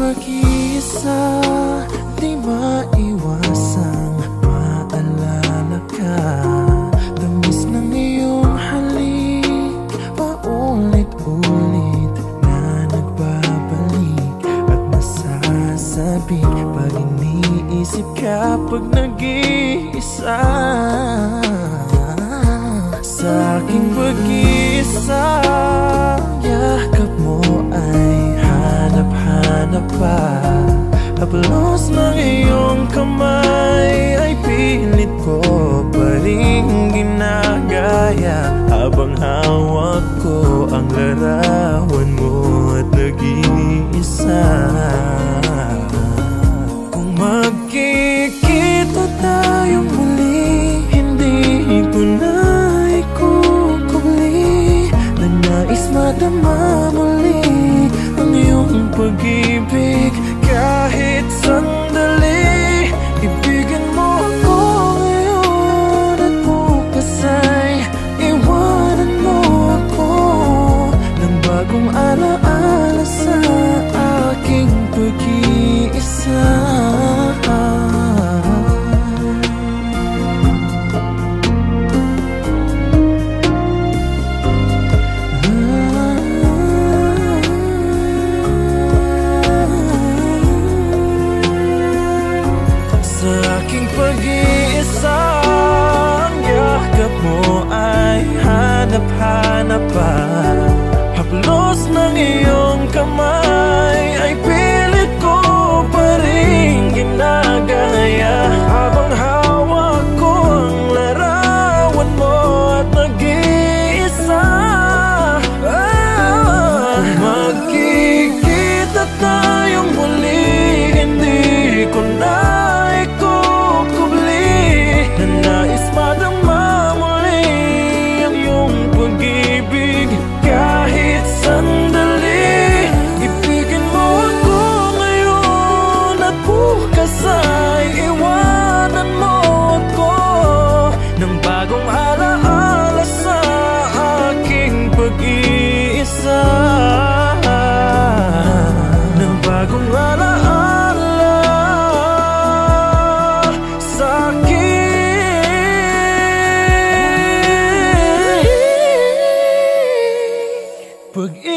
Pag-iisa Di maiwasang maalala ka. Tamis ng iyong halik Paulit-ulit na nagbabalik. At nasasabi Pag iniisip ka Pag nag-iisa. Sa aking pag-iisa Haplos ng iyong kamay Ay pilit ko pa rin ginagaya Habang hawak alaala sa aking pag-iisa. Sa aking pag-iisa Ang yakap mo ay hanap-hanap tayong muli Hindi ko na Sa kung Pag